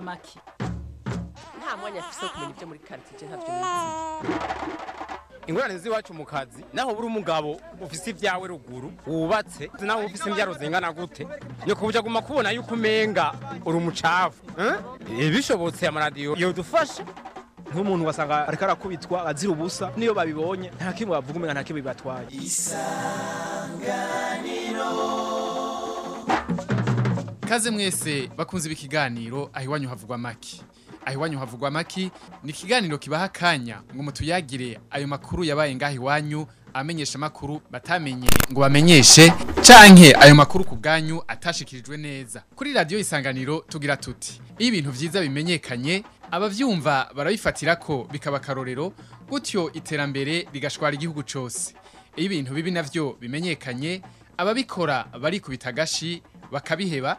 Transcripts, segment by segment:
make nta mwanya afise wo kumenya ibyo muri karitsiye ntabyo ingorane z'iwacu mu kazi naho buri umugabo ufise ibyawe ruguru wubatse nawe ufise imbyaro zingana gute. Nyoko buja guma kubona yuko umenga uri umucafu eh? bishobotse amaradiyo yodufasha nk'umuntu wasanga ariko arakubitwa azira ubusa niyo babibonye. Nta kimwe bavuga umenga nta kimwe bibatwaye. Kaze mwese bakunze ibi kiganiro aho iwanyu havugwa maki. Aho iwanyu havugwa maki ni ikiganiro kibaha akanya ngo mutuyagire ayo makuru yabaye ngaho iwanyu amenyesha makuru batamenye ngo bamenyeshe canke ayo makuru ku bwanyu atashikirijwe neza. Kuri radio isanganiro tugira tuti iyo ibintu vyiza bimenyekanye abavyumva barabifatira ko bikaba karorero gutyo iterambere rigashwara igihugu cose. Iyo ibintu bibi navyo bimenyekanye ababikora barikubita agashi bakabiheba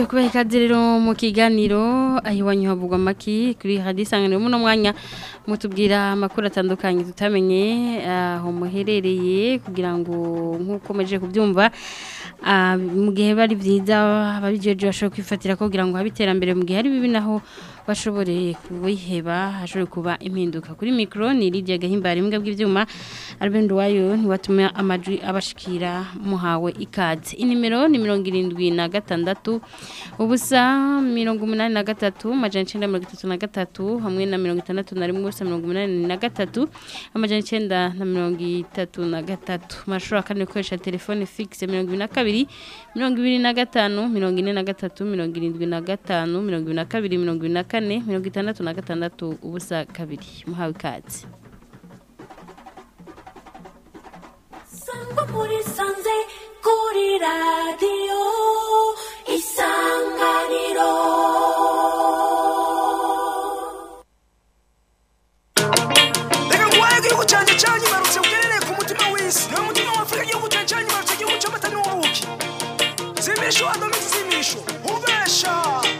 Turasubiye kubaha ikaze rero mu kiganiro aho iwanyu havugwa amaki kuri radiyo isanganiro. Muno mwanya mutubwira amakuru atandukanye tutamenye aho muherereye kugira ngo nk'uko mumeje kubyumva mu gihe bari byiza ababijeje bashobora kwifatira kugira ngo habe iterambere mu gihe hari bibi naho bashobore kubiheba hashobore kuba impinduka. Kuri mikoro ni Lydia Gahimbara imbwa bw'ibyuma Albert Wayo ntiwatuma amajwi abashikira muhawe ikaze inimero ni mirongo irindwi na gatandatu ubusa mirongo umunani na gatatu amajana icyenda mirongo itatu na gatatu hamwe na mirongo itandatu na rimwe ubusa mirongo umunani na gatatu amajana icyenda na mirongo itatu na gatatu. Mashuri akane gukoresha telefone fixe mirongo ibiri na kabiri. Mirongo ibiri na gatanu mirongo ine na gatatu mirongo irindwi na gatanu mirongo ibiri na kabiri mirongo ibiri na kane mirongo itandatu na gatandatu ubusa kabiri. Muhawe ikaze kuri radiyo isanganiro. Reka nguhaye igihugu cyanjye cyanyibarutse ugerereye ku mutima w'isi. Niwo mutima wa afurika igihugu Fechou a dona desse lixo, o.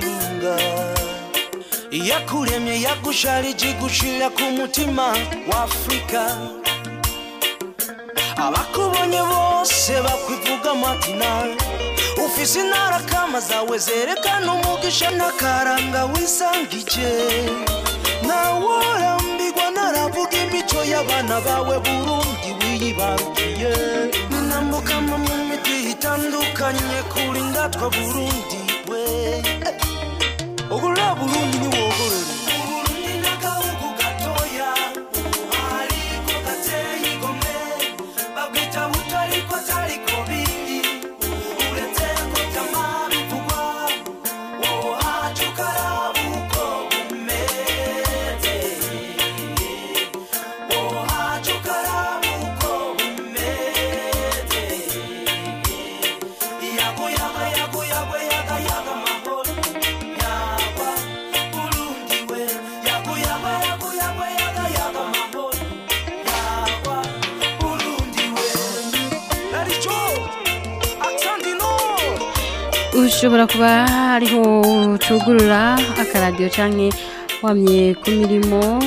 bwa nyaburunga iyakuremye yagusharije gushira ku mutima wa afurika abakubonye bose bakwivuga amatina ufise intara kama zawe zerekana umugisha n'akaranga wisangije. Ntaworambirwa naravuga imico y'abana bawe burundi wiyibarukiye ninambukama mu miti itandukanye kuri ndatwa burundi we. 不如你，你我不如。Ushobora kuba hariho cugurura akaradiyo canke wamye ku mirimo.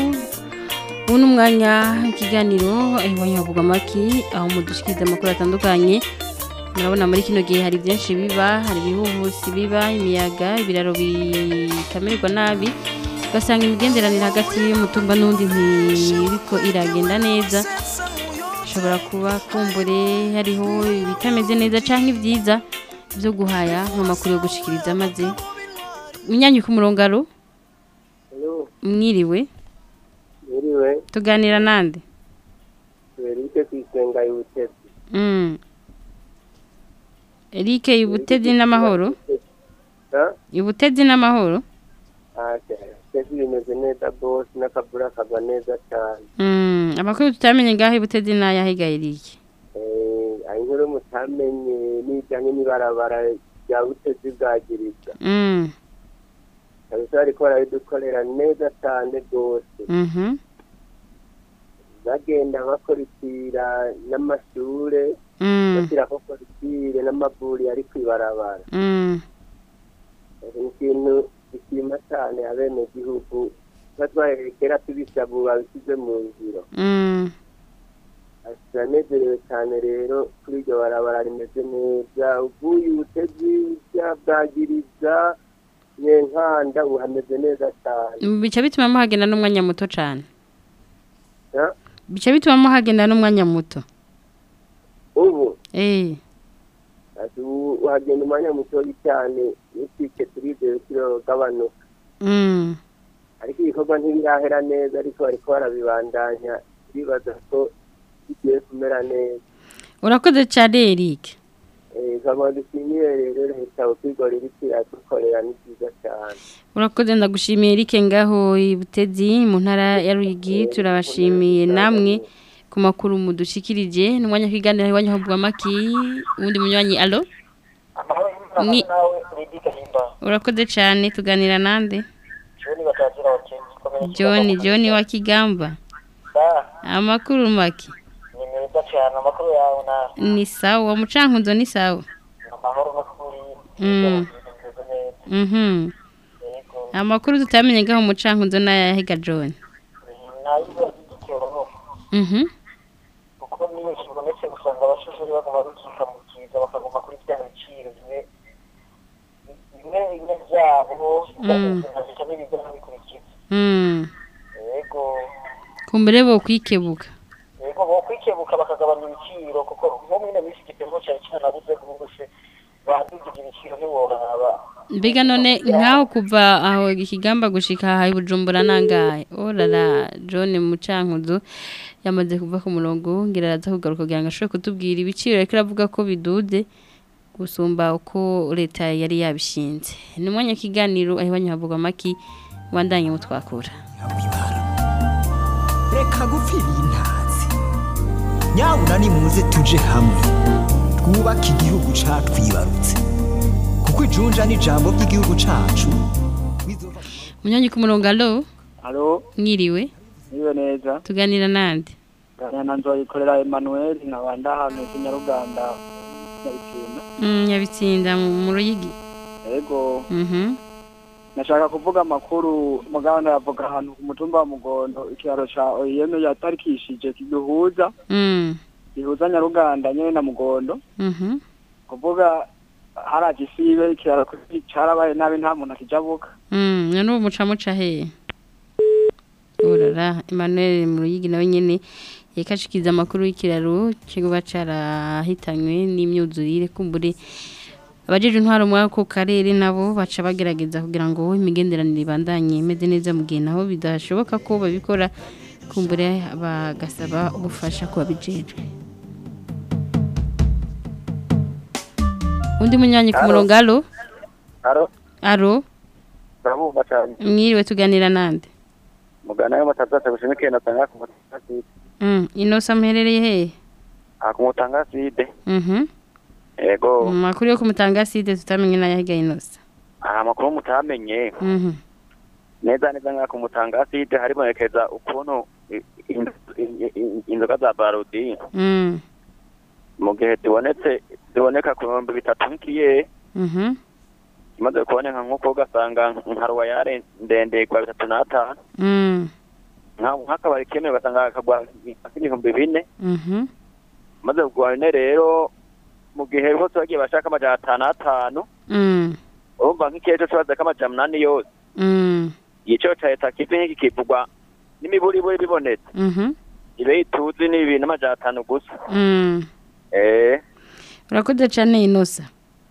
Ubu ni umwanya w'ikiganiro havuga amaki aho mudushikiriza amakuru atandukanye. Murabona muri kino gihe hari byinshi biba hari ibihuhusi biba imiyaga ibiraro bikamererwa nabi ugasanga imigenderanire hagati y'umutumba n'undi ntiriko iragenda neza. Ishobora kuba kumbure hariho ibitameze neza cyangwa ibyiza. Byo guhaya mu makuru yo gushikiriza maze munyanyi ku murongo aro mwiriwe? Mwiriwe, tuganira nande? Erike kwisenga y'ubutezi. Mm. Eric ibutezi n'amahoro? Ibutezi n'amahoro? Ate, tezi bimeze neza rwose n'akavura kagwa neza cyane. Mm, amakuru tutamenye ngaho ibutezi n'ayahiga Eric. Eh, mutamenye n'ijyanye n'ibarabara rya butezi bwagiriza. Mm. Kabisa bariko barabidukorera neza cyane rwose. Mhm. Bagenda bakorotira n'amashure, Mm. bashyirako korotire n'amavuri ari kw'ibarabara. Mm. ni ikintu gishima cyane abenegihugu batwaherekera tubisaba babishyize mu ngiro Turanezerewe cyane rero kuri iryo barabara rimeze neza. Uvuye ubutezi bya bwagiriza nyenkanda ubu hameze neza cyane. Bica bituma muhagenda n'umwanya muto cyane. Bica bituma muhagenda n'umwanya muto. Ubu? Eh. Ati ubu uhagenda umwanya mutoya cyane n'itike turizeye kirogabanuka Mm. ariko ibikorwa ntibirahera neza ariko bariko barabibandanya bibaza ko bigiye kumera neza. Urakoze cyane Eric. Nkaba dushimiye rero leta ukwigora iriko iradukorera ni byiza cyane. Urakoze ndagushimiye Eric ngaho ibutezi mu ntara ya Ruyigi turabashimiye namwe ku makuru mudushikirije n'umwanya kwiganira iwanyu habwa maki ubundi munywanyi allo? Ni- urakoze cyane tuganira nande? John John wa Kigamba. Amakuru maki ni meza cyane amakuru yawe nawe ni sawa mucankuzo ni sawa amahoro n'ukuri Mm. Mhm. Amakuru tutamenye ngaho mucankuzo n'ayahiga John. Mhm. kuko niyo kibonetse usanga abashoferi baguma bikika mu kiza bakaguma kuri bya biciro bimwe bimwe bimwe byabo Mm. Mm. yego Kumbere bo kwikebuka. Yego bo kwikebuka bakagabanya ibiciro kuko nko muri ino minsi igipimo cyari cyanabuze rwose badugije ibiciro ntiworaba Mbega none nkaho kuva aho ikigamba gushika aha Bujumbura nangaye. Orara John mucankuzo yamaze kuva ku murongo ngira araza kugaruka kugira ngo ashobore kutubwira ibiciro ariko aravuga ko biduze gusumba uko leta yari yabishinze. Ni umwanya kiganiro aho banyavuga maki wandanye mutwakura. Nyabuna nimuze tuje hamwe twubake igihugu catwibarutse kuko ijunja n'ijambo ry'igihugu cacu Munyanyi ku murongo allo Halo, mwiriwe ni we neza. tuganira nande. Gana na nzoyikorera Emmanuel nkaba ndahantu ku Nyaruganda Nyabitsinda. Mm, Nyabitsinda mu mu Ruyigi. Yego, Mhm. Nashaka kuvuga amakuru muganda yavuga ahantu ku mutumba wa Mugondo ikiraro ca OIM yatarikishije kiduhuza Mm. gihuza Nyaruganda nyene na Mugondo Mhm. kuvuga haraje isibe ikiraro carabaye nabi nta muntu akijabuka Mm, none ubu muca muca he? Urara Emmanuel mu Ruyigi nawe nyene yakashikiza amakuru y'ikiraro kigoba carahitanywe n'imyuzurire kumbure abajeje intwaro muri ako karere nabo baca bagerageza kugira ngo imigenderanire ibandanye imeze neza mu gihe naho bidashoboka ko babikora kumbure bagasaba ubufasha ku babijejwe. Undi munyanyi ku murongo aro aro mwiriwe tuganira nande mugana yo matazase bushimikiye natanga ku mutangaside Mm, inosa muherereye hehe aha ku mutangaside Mhm. Yego Mu makuru yo kumutanga side tutamenye n'ayahiga inosa aha amakuru mutamenye Mhm. neza neza nka ku mutangaside haribonekeza ukuntu inzoga za barudi Mm. mu gihe zibonetse ziboneka ku bihumbi bitatu nk'ikiye Mhm. imaze kuboneka nk'uko ugasanga nka ruwayare ndende kwa bitatu n'atanu Mm. nka- nk'akabari kemewe ugasanga kagwa nk'ibihumbi bine Mhm. maze kugwa bine rero mu gihe bose bagiye bashaka amajana atanu atanu Mm. urumva nk'ikihe cyo kibaza k'amajana umunani yose. Mm. igiciro ca leta kivi nk'iki kivugwa n'imiburiburi bibonetse. Mhm. ibe ituzi ni bibiri n'amajana atanu gusa. Mm. urakoze cyane inosa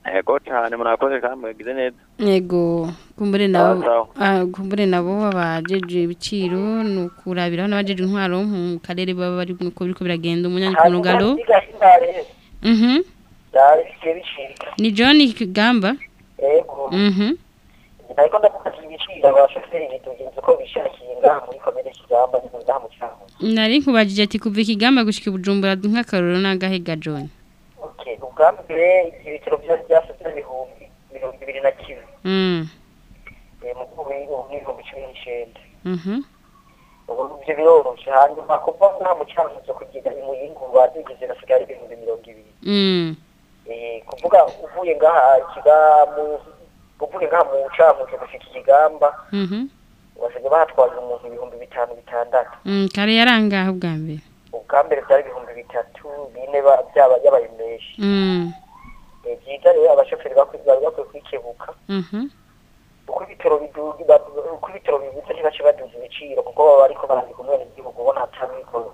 ego cane murakoze kandi mugize neza. Yego kumbure nabo ah, kumbure nabo abajeje ibiciro ni ukurabiraho n'abajeje intwaro mu karere baba bari uko biriko biragenda umunyanyi ku mugaro mhm ni John Kigamba yego mhm ariko ndavuga ati ibiciro abashoferi bitugenza uko bishakiye ngaha muri komine kigamba ni ngaha mu cyangugu nari nkubajije ati kuva ikigamba gushika ibujumbura nk'akaroro n'agahega John ubwa mbere ibiciro byose byasutse ibihumbi mirongo ibiri na kimwe mu kubu n'ibihumbi cumi n'icyenda mhm ubu ibyo biroroshye hanyuma kuva ngaha mu cyangugu kugeza i muyingu badugize basigaye ari ibihumbi mirongo ibiri kuvuga uvuye ngaha kigamu uvuye ngaha mu cyangugu gushika ikigamba mhm. basigaye bahatwaje umuntu ibihumbi bitanu bitandatu. Mm kare yarangaho bwa mbere? Ubwa mbere byari ibihumbi bitatu bine ba- byaba yabaye menshi. Mm. Eh, byiza rero abashoferi bari bakwiye kwikebuka mhm. Uko ibitoro bibuze ntibace baduza ibiciro kuko baba bariko barandika umwenegihugu ubona atamikoro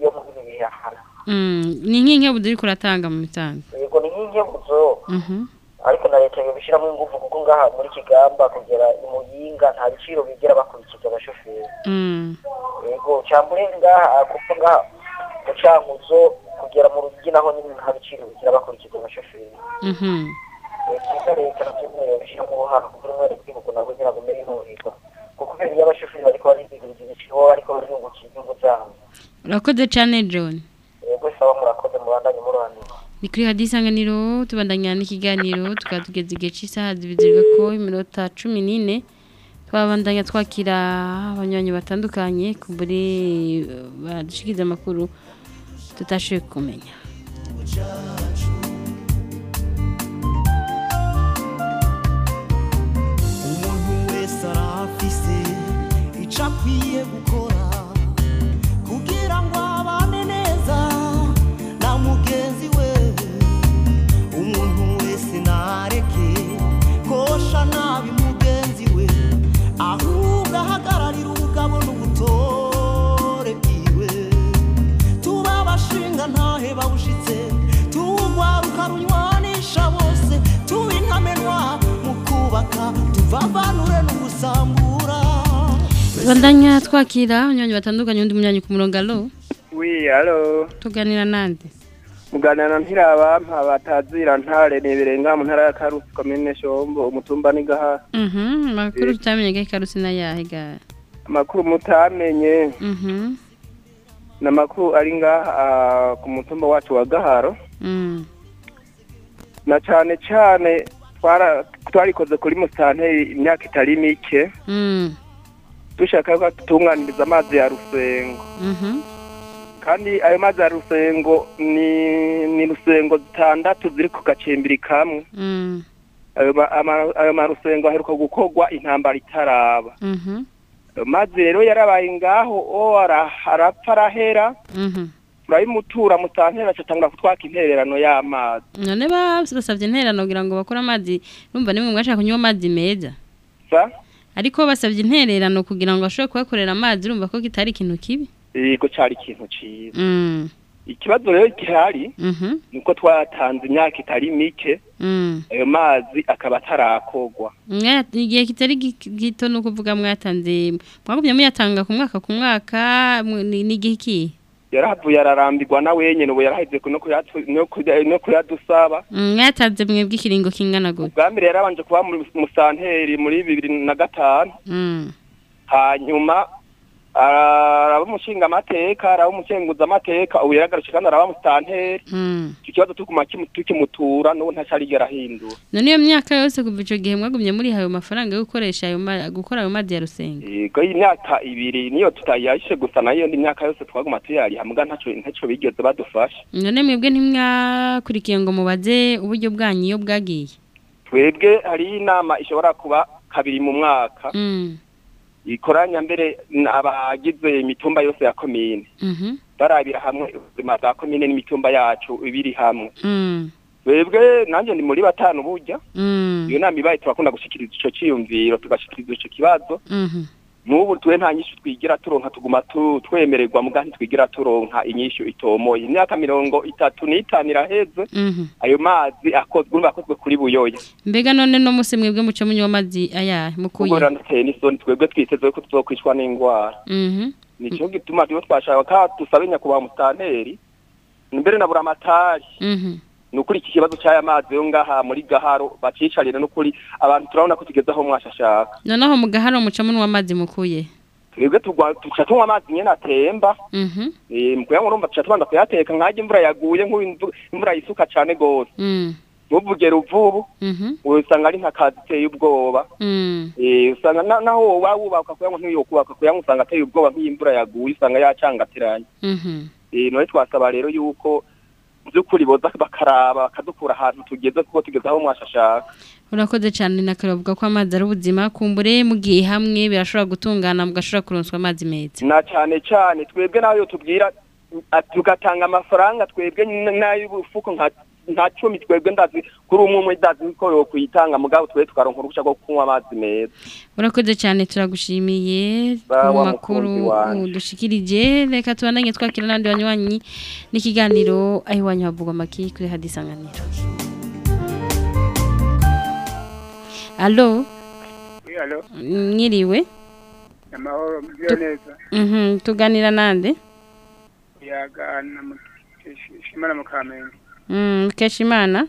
yo mu bihe mm ni nk'inke buduri kuratanga mu mitango yego ni nk'inkebuzo mhm. Ariko na leta yobishyiramo ingufu kuko ngaha muri kigamba kugera i muyinga nta biciro bigera bakurikiza abashoferi. Mm. Yego cyambure ngaha kuko ngaha mu cankuzo kugera mu rugi naho nyine nta biciro bigira bakurikiza abashoferi. Mhm. Byiza leta navyo nyene yobishyiramo uruhara kuko umwenegihugu nabwo nyine agume yinohirwa kuko kubera iyo abashoferi bariko barizigiriza ibiciro bariko bariyungukira inyungu zabo. Urakoze cyane John. Yego saba murakoze mubandanye muruhanira ni kuri hadi isanganiro tubandanya n'ikiganiro tukaba tugeze igihe cy'isaha zibizirwa ko iminota cumi n'ine twabandanya twakira abanywanyi batandukanye ku buri badushikiza amakuru tutashoboye kumenya. Umuntu wese arafise icyo akwiye gukora. Tubandanya twakira abanywanyi batandukanye undi munyanyi ku murongo alo wi alo tuganira nande? Muganira na ntirabampa batazira ntare nibirenga mu ntara ya karusi komine shombo umutumba ni gaha mhm makuru tutamenye gahe karusi na yahe ga? Amakuru mutamenye. Mhm. Ni amakuru ari ngaha ah, ku mutumba wacu wa gaharo mm. Na cane twara twarikoze kuri musanteri imyaka itari mike. Mm dushaka ko tutunganiriza amazi ya rusengo. Mhm kandi ayo mazi ya rusengo ni ni rusengo zitandatu ziri ku gacimbiri kamwe. Mm. Ayo marusengo aheruka gukorwa intambara itaraba. Mhm ayo mazi rero yarabaye ngaho arapfa arahera. Turayimutura musantera acatangura kutwaka intererano y'amazi. None basabye intererano kugira ngo bakore amazi numva nimwe mwashaka kunywa amazi meza. Sa? Ariko basabye intererano kugira ngo bashobore kubakorera amazi urumva ko kitari ikintu kibi? Yego cari ikintu ciza mm. Ikibazo rero gihari mhm nuko twatanze imyaka itari mike mm. ayo mazi akaba atarakorwa. Mwaya- igihe kitari gi- gito ni ukuvuga mwatanze mwagumye muyatanga ku mwaka ku mwaka ni ni igihe kihe yarahavuye ararambirwa na wenyene ubu yaraheze no kuyadusaba. Mm, mwatanze mwebwe ikiringo kingana gute? Ubwa mbere yarabanje kuba mu musanteri muri bibiri na gatanu. Mm, hanyuma araba umushinga amateka araba umukenguza amateka ubu yaragarutse kandi araba musitanteri mm. icyo kibazo tukuma kimu- tukimutura n'ubu ntacarigera ahindura none iyo myaka yose kuva ico gihe mwagumye muri ayo mafaranga yo gukoresha ayo gukora ayo mazi ya rusenga yego imyaka ibiri niyo tutayishe gusa na yo indi myaka yose twaguma tuyariha muga ntaco ntaco bigeze badufasha. None mwebwe ntimwakurikiye ngo mubaze uburyo bwanyu iyo bwagiye. Twebwe hariho inama ishobora kuba kabiri mu mwaka. Mm, ikoranya mbere abagize imitumba yose ya komine. Mhm, barabira hamwe ubuzima bwa komine n'imitumba yacu ibiri hamwe. Mm, twebwe nanjye ni muri batanu burya. Mm. iyo nama ibaye turakunda gushikiriza ico ciyumviro tugashikiriza ico kibazo. Mhm. N'ubu twe nta nyishu twigira turonka tuguma tu- twemererwa muga ntitwigira turonka inyishu itomoye imyaka mirongo itatu n'itanu iraheze Mhm. ayo mazi akozwe urumva akozwe kuri buyoya Mbega none no musi mwebwe muce munywa amazi aya mukuye. ubwo nateye n'isoni twebwe twiteze ko tuzokwicwa n'ingwara Mhm. nico gituma rero twashaka ka dusabe nyakubahwa musitanteri mbere na buramatari Mhm. Ni ukuri iki kibazo cy'aya mazi yo ngaha muri gaharo bacicarire n'ukuri abantu turabona ko tugeze aho mwashashaka Noneho mugaharo muca munywa amazi mukuye. twebwe tuca tunywa amazi nyene atemba Mhm. eh mukuya urumva tuca tubanza kuyateka nkajya imvura yaguye imvura yisuka cane gose Mm. ntuvuge ruvubu Mhm. usanga ari nk'akazi iteye ubwoba Mm. eh usanga na- naho woba wubaka kuyango ntiyokubaka kuyango usanga ateye ubwoba nk'imvura yaguye usanga yacangatiranye Mhm. eh none twasaba rero yuko by'ukuri boza bakaraba bakadukura ahantu tugeze kuko tugeze aho mwashashaka Urakoze cyane nakaravuga ko amazi ari ubuzima kumbure mugiye hamwe birashobora gutungana mugashobora kuronswa amazi meza. na cyane cyane twebwe na yo tubwira tugatanga amafaranga twebwe n'ay'ubufuko nka nta cumi twebwe ndazi kuri umwe umwe ndazi ko yo kuyitanga mugabo twebwe tukaronka uruhushya rwo kunywa amazi meza. Urakoze cyane turagushimiye. Wa makuru udushikirije reka tubananye twakira n'abandi banywanyi n'ikiganiro aho iwanyu havugwa amaki kuri hadisanganiro. Alo, mwiriwe amahoro mubyo neza. Mhm tuganira nande? Yagana mu Shimana mu Kamenge. Mm Keshimana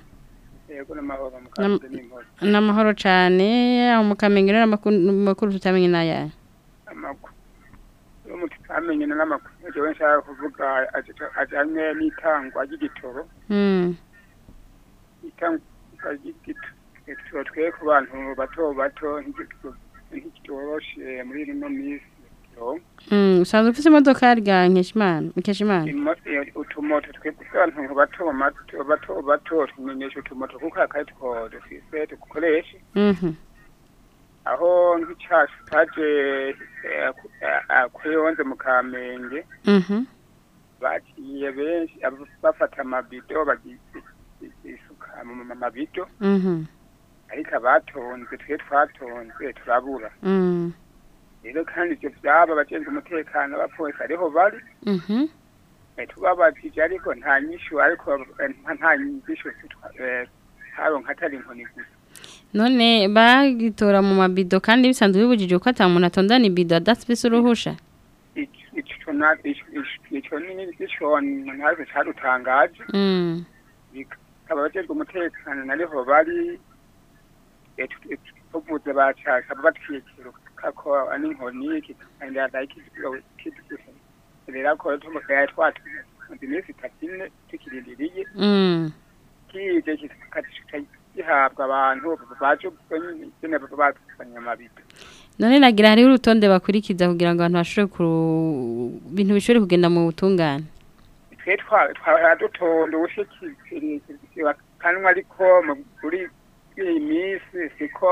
Yego n'amahoro mu Nam- Kamenge n'imporo. namahoro cyane aho mukamenge rero amakuru makuru tutamenye naya Amakuru. Mu tutamenye n'amakuru. Jewe nshaka kuvuga ajanye n'itangwa ry'igitoro. Mm Itangwa ry'igitoro igitoro twe ku bantu bato bato ntigitoro ntigitoroshe muri rino minsi. Mm usanzwe ufite imodoka yarya Nkeshimana Nkeshimana eh, utumoto twebwe abantu bato bato bato bato tumenyesha utumoto kuko akaye dufise dukoresha Mhm aho nk'icacu taje kuyonze mu kamenge Mhm bagiye benshi bafata amabido bagisuka mu ma- mabido Mhm ariko abatonze twe twatonze turabura Mm rero kandi ivyo vyaba abajejwe umutekano abapolisi ariho bari. Mhm. Eh, tubabajije ariko nta nyishu ariko eh, nta- nyishu eh, haronka atari inkoni gusa. None bagitora mu mabido kandi bisanzwe bibujije ko atamuntu atondana ibido adafise uruhusha ico ni ico ntazi cadutangaje Mm. Bikaba abajejwe umutekano nariho bari. Eh, tu- tu- tuvuze bacaka batwikira kako n'inkoni kikandi adakiziro kiduse rero ko tumukaya twatu iminsi itatu ine tukirindiriye Mm kije kikatishika gihabwa abantu baje nyine batuzanye amabido none nagira hariho urutonde bakurikiza kugira ngo abantu bashobore ku bintu bishobore kugenda mu butungane twe twaradutonda ubushikiriza kanwa ariko muri iyi minsi siko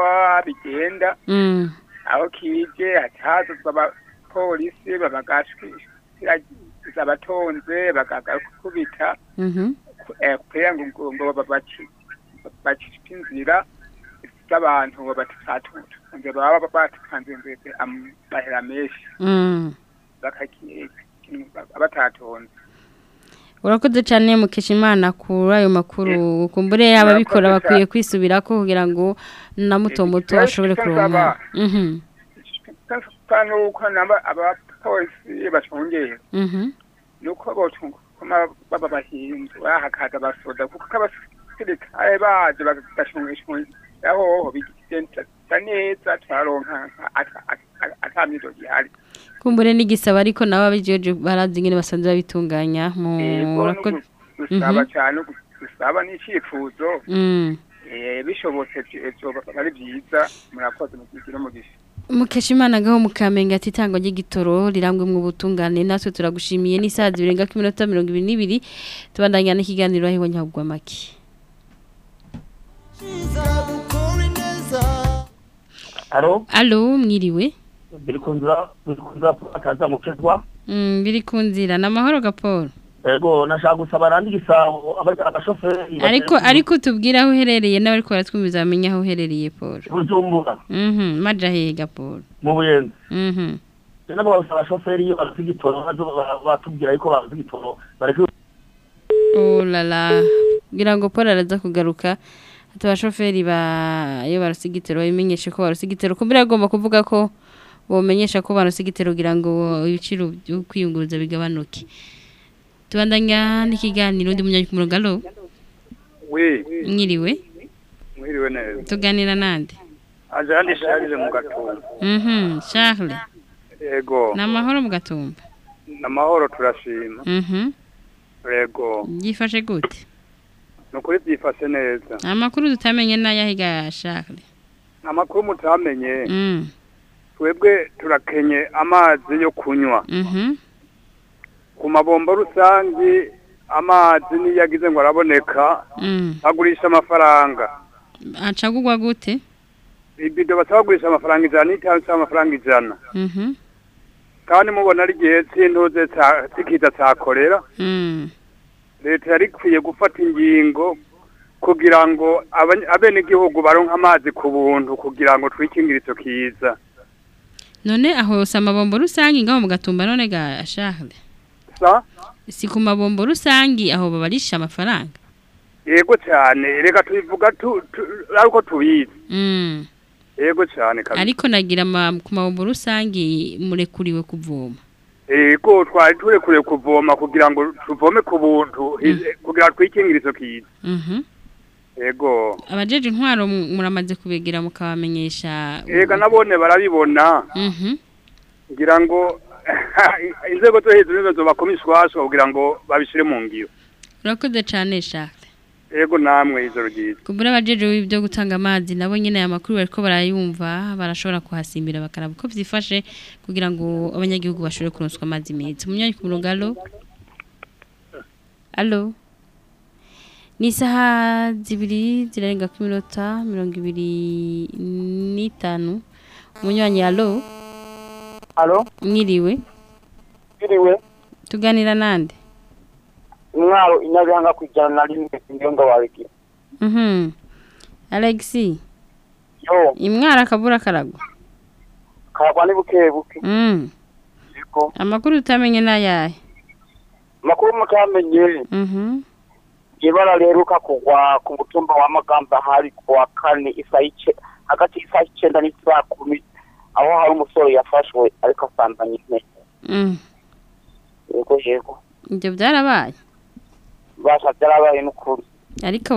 bigenda Mm aho kije hatazuzwa abapolisi babagashikiriza abatonze bagakubita kugira ngo bacike inzira z'abantu batatutu ngo baba batukanze inzira amahera menshi Mm. Bakakiye batatonze urakoze cyane mukeshimana kuri ayo makuru kumbure ababikora Murakoze bakwiye cyane. kwisubirako kugira ngo na muto muto ashobore kuronka Mhm kandi uko namba abapolisi bacungera Mhm nuko botuma baba bahindura hakaza basoda kuko abasirikare baje bagashungisha aho bigenda neza turaronka atamizo gihari kumbure n'igisaba ariko nabo abijeje barazi ingene basanzwe babitunganya mu urakoze gusaba Mhm. cyane gusaba n'icyifuzo. Mm. Eh, bishobotse byo ari byiza murakoze mugire umugisha. Mukeshimana gaho mukamenge ati tango ry'igitoro rirangwe mu butungane natwe turagushimiye n'isaha zirenga ku minota 22 tubandanya n'ikiganiro aho nyabwa maki Alo, Allo mwiriwe? Biri kunzira biri kunzira ataza mukizwa Mm biri kunzira namahoro gaporo ego nashaka gusaba randi gisabo aba- abashoferi ariko ariko tubwire aho uherereye n'abariko baratwumviza bamenye aho uherereye Paul. Bujumbura. Mhm maja hega Paul. Mu buyenzi. Mhm. Rero bagusaba abashoferi iyo bazi igitoro batubwira yuko bazi igitoro bareke oh la la. Kugira ngo Paul araza kugaruka ati abashoferi ba iyo barusigitero babimenyeshe ko barusigitero kumbira agomba kuvuga ko bomenyesha ko barusigitero kugira ngo ibiciro byo kwiyunguruza bigabanuke. Tubandanya n'ikiganiro ndi munyanya ku murongo alo we mwiriwe. Mwiriwe neza. Tuganira nande? Aje handi sharire mu gatumba. Mhm Charles. Yego ni amahoro mu gatumba? Amahoro turashima. Mhm. Yego byifashe gute? Ni ukuri byifashe neza. Amakuru tutamenye n'ayahiga Charles. Amakuru mutamenye. Mm. Twebwe turakenye amazi yo kunywa. Mhm. Ku mabombo rusange amazi niyo yagize ngo araboneka mm. agurisha amafaranga. Acagugwa gute? Ibido basaba kugurisha amafaranga ijana n'itanu cyangwa amafaranga ijana. Mhm. Kandi mubona ari igihe cy'intuze c'ikiza cya korera mm. leta yari ikwiye gufata ingingo kugira ngo abenegihugu baronke amazi ku buntu kugira ngo twikingire icyo kiza. None aho si amabombo rusange ngaho mu gatumba none ga sa? Si ku mabombo rusange aho babarisha amafaranga. Yego cyane reka tubivuga tu- tu- ariko tubizi. Mm. Yego cyane kabisa. Ariko nagira ku mabombo rusange murekuriwe kuvoma. Yego twari turekuriye kuvoma kugira ngo tuvome ku buntu hize- kugira twikingire icyo kiza. Mhm. Yego. Abajeje intwaro mu- muramaze kubegera mukabamenyesha ega nabone barabibona. Mhm. Ngira ngo inzego zo hejuru nizo ishwashwa kugira ngo babishire mu ngiro. Urakoze cyane Charles. Yego namwe ijoro ryiza. Kumbura abajeje ibyo gutanga amazi nabo nyine aya makuru bariko barayumva barashobora kuhasimbira bakaraba uko vyifashe kugira ngo abanyagihugu bashobore kuronswa amazi meza. Munyanyi ku murongo alo alo ni isaha zibiri zirarenga ku minota mirongo ibiri n'itanu. Umunywanyi alo alo mwiriwe? Mwiriwe. tuganira nande? Intwaro inyabihanga ku ijana na rimwe niyo ngo wabigira mhm. Alexi? Yo. Imwara akabura karagwa karagwa ni buke buke. Mm. Amakuru utamenye n'ayahe makuru mutamenye. Mhm. Ibara riheruka kugwa ku mutumba wa magamba hari ku wa kane hagati y'isaha icenda n'isaha kumi aho hari umusore yafashwe ariko asambanya impene mm. Yego yego. Ibyo byarabaye? Basha byarabaye n'ukuri. Ariko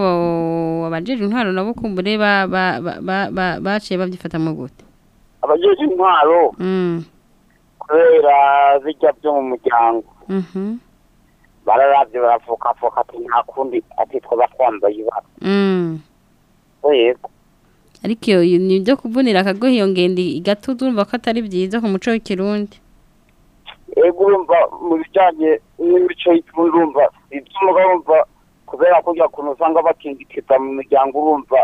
abajeje intwaro nabo kumbure ba- ba- ba- ba- ba- baciye babyifatamo gute? Abajeje intwaro? Mm. Kubera bijya byo mu muryango. Bararavye baravukavuka ati nta kundi ati twaba twambaye ibara mm. Yego ariko iyo ni ibyo kuvunira akagohe iyo ngendo igatutu urumva ko atari byiza ku muco w'ikirundi ego urumva mu bijyanye n'imico y'ikirundi urumva iby'umugabo urumva kubera kurya kuntu usanga bakingikiza mu miryango urumva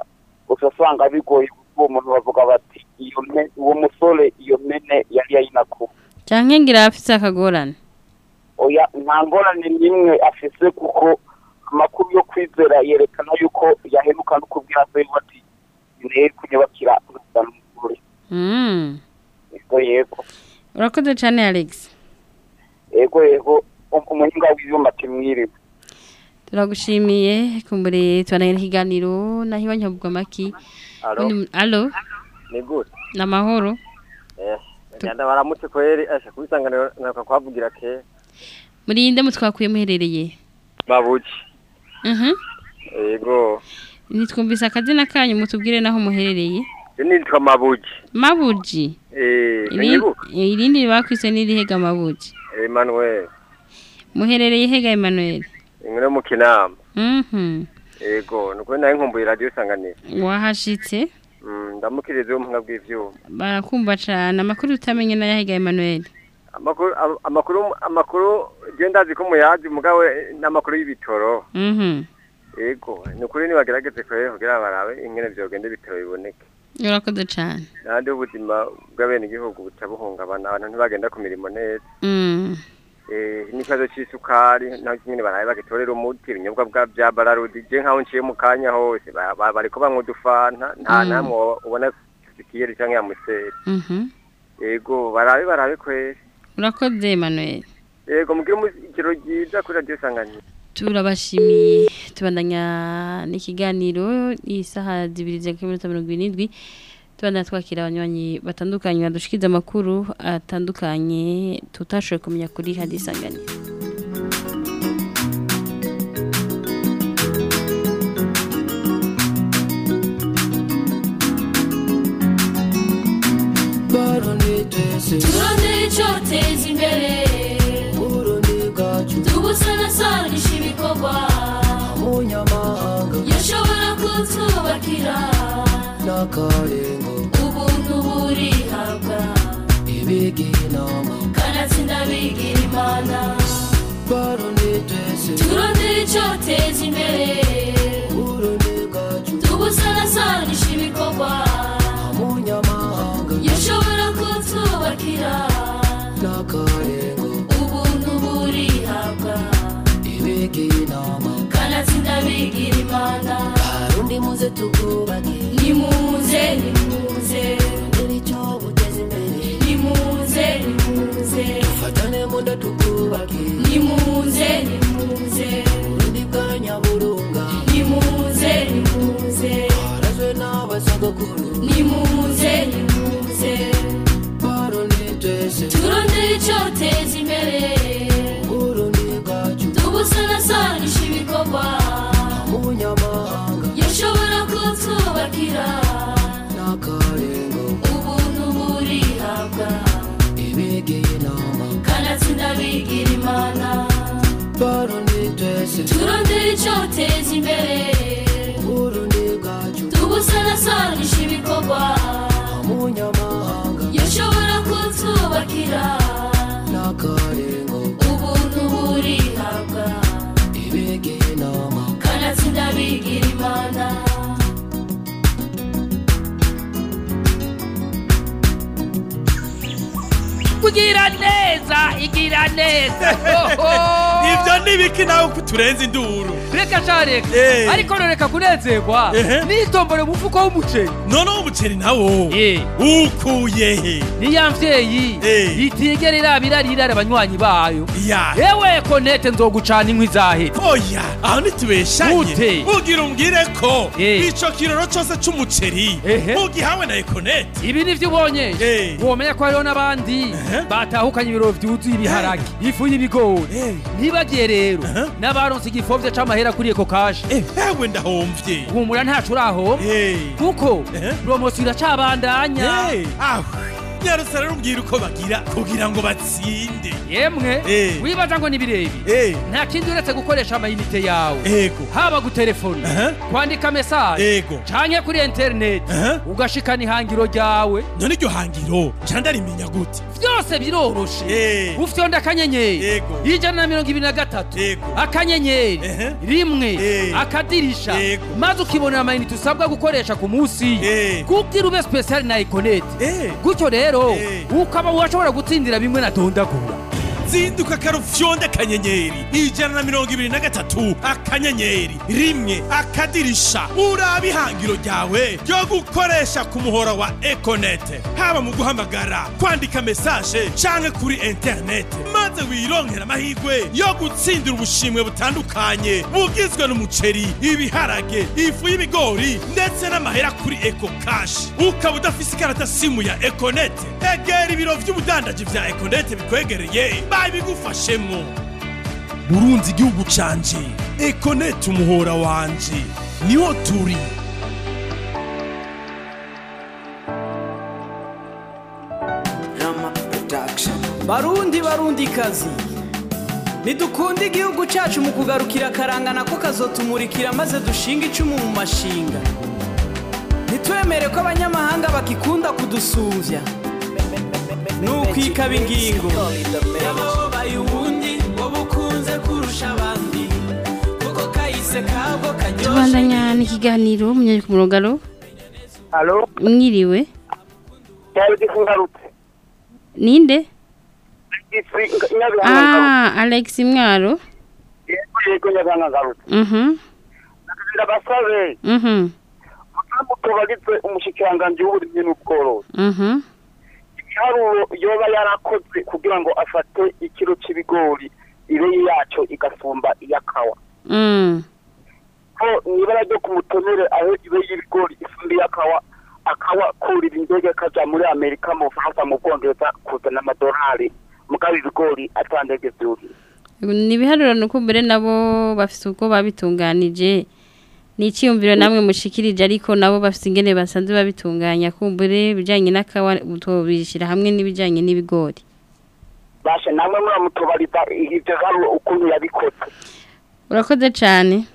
gusa usanga bigoye kuko uwo muntu bavuga bati uwo musore iyo mene yari yayinakuwe canke ngira afise akagorane. Oya nta ngorane n'imwe afise kuko amakuru yo kwizera yerekana yuko yaheruka no kubwira yuko ati neye kunyubakira umugore mm yego yego. Urakoze cyane alex. Yego yego. Umuhinga w'ibyuma ati mwiriwe. Turagushimiye. Kumbure tubananye ikiganiro naho iwanyu havugwa amaki Alo. Ni gute ni amahoro eh ngenda baramutse kweri? Asha kubisanganira naka kwavugira ke murinde mutwakuye muherereye babuki yego. Nitwumvise akazina kanyu mutubwire naho muherereye. Nitwa mabuji mabuji eh irindi bakwise n'irihega mabuji Emmanuel. Muherereye hega Emmanuel? Ingene mu kinama. Mhm. Yego nuko naye nkumbuye radio isanganira wahashitse? Mm ndamukirize umwe bw'ivyuma. Barakumva cyane amakuru utamenye n'ayahega Emmanuel. Amakuru am- amakuru amakuru je ndazi ko muyazi mugawe n'amakuru y'ibitoro. Mhm yego ni ukuri nibagerageze kweri kugira barabe ingene vyogenda ibitoro biboneke. Urakoze cyane nandi ubuzima bw'abenegihugu buca buhungabana abantu ntibagenda ku mirimo neza. Mm. Eh n'ikibazo c'isukari naho nyine baraye bagitorera umuti ibinyobwa bwa bya bararudi je nkaho nciye mu kanya hose. Ba- ba- bariko banywa udufanta nta Mm. namwe ubona sikiyeri canke ya museri. Mhm. yego barabe barabe kweri urakoze Emmanuel. Yego mugire umukiro ryiza kuri radiyo sanganyiro turabashimiye tubandanya n'ikiganiro isaha zibiri za kilometero mirongo irindwi tubandanya twakira abanywanyi batandukanye badushikiza amakuru atandukanye tutashoboye kumenya kuri hadisanganye turondere icyoteza imbere tubusanasanisha ibikorwa yashobora kutwubakira ubuntu burihabwa kanatsinda bigira imana turondere icyoteza imbere tubusanasanisha ibikorwa bigira imana. Barundi muze tukubake. Nimuze nimuze. Icyo buteza imbere. Nimuze nimuze. Dufatane munda tukubake. Nimuze nimuze. Burundi bwa nyaburunga. Nimuze nimuze. Harazwe n'abasogokuru nimuze nimuze. Barundi twese turondere icyoteza imbere. Burundi bwacu. Tubusanasanisha ibikorwa. Twese turondere icyoteza imbere tubusanasanisha ibikorwa yashobora kutwubakira n'akarengo ubuntu burihabwa kanatsinda bigira kugira neza igira neza. Ivyo nibiki nawe kuturenza induru. Reka sha reka Eh. ariko noreka kunezerwa. Nitombore mu mufuko w'umuceri. Noneho umuceri nawo. Ukuye he? Ni ya mvyeyi. Itigera irabira rirara abanywanyi bayo. Ya. Ewe konete nzogucana inkwi zahera oya aho ntitubeshanye. Gute? ugira umbwire ko Eh. ico kiroro cose c'umuceri ugihawe na ekonete ibi nivyo ubonye. Womenya ko hariho n'abandi batahukanye ibiro vyuzuye ibiharage ifu y'ibigori ntibagiye rero n'abaronse igifovye c'amahera kuri eko kashe ewe ndahomvye. Humura ntaco uraho kuko promosiyo iracabandanya. Aho nyarutse rero umbwire uko bagira kugira ngo batsinde. Yemwe Eh. wibaza ngo ni birebi nta kindi uretse gukoresha amayinite yawe. Ego. Haba gutelefona kwandika mesaje ego. canke kuri interineti ugashikana ihangiro ryawe. None iryo hangiro ca ndarimenya gute? Vyose biroroshe. Ufyonda akanyenyeri. Ijana na mirongo ibiri na gatatu. Akanyenyeri. Rimwe. Akadirisha. Maze ukibonera amayinite usabwa gukoresha ku munsi. Kugira ube special na ikonete. Gutyo rero ukaba washobora gutsindira bimwe na dondagura zinduka karufyonde akanyenyeri. Ijana na mirongo ibiri na gatatu. Akanyenyeri. Rimwe. Akadirisha. Uraba ihangiro ryawe ryo gukoresha ku muhora wa ekonete haba mu guhamagara kwandika mesaje canke kuri interinete maze wironkera amahirwe yo gutsindira ubushimwe butandukanye bugizwe n'umuceri ibiharage ifu y'ibigori ndetse n'amahera kuri eko kashi ukaba udafise ikarata simu ya ekonete egera ibiro vy'ubudandaji vya ekonete bikwegereye. Babigufashemo. Burunzi igihugu canje. Ekonete umuhora wanje. Niho turi. Barundi barundi kazi. Ntidukunde igihugu cyacu mu kugarukira akarangana ko kazotumurikira maze dushinga icumu mu mashinga. Ntitwemere ko abanyamahanga bakikunda kudusumbya ni ukwikaba ingingo tubandanya n'ikiganiro munyari ku murogaro mwiriwe ninde Ah, Alex Mwaro. yego yego Nyabihanga ngarutse Mhm. ndabasabe Mhm. mutubarize umushikiranganji w'uburimyi n'ubworozi Mhm. igiharuro yoba yarakoze kugira ngo afate ikiro c'ibigori ibeyi yaco igasumba iyakawa Mm. Ko nibara ryo ku mutonere aho ibe y'ibigori isumba iyakawa akawa kurira indege kaja muri amerika mu bufaransa mu bwongereza kuzana amadolari mugabo ibigori atandege vyuri Nibiharuro nuko mbere nabo bafise uko babitunganije. Ni icyumviro namwe mushikirije ariko nabo bafise ingene basanzwe babitunganya kumbure bijanye n'akawa tubishira hamwe n'ibijanye n'ibigori. bashe namwe muramutubariza ivyo biharuro ukuntu yabikoze Urakoze cyane.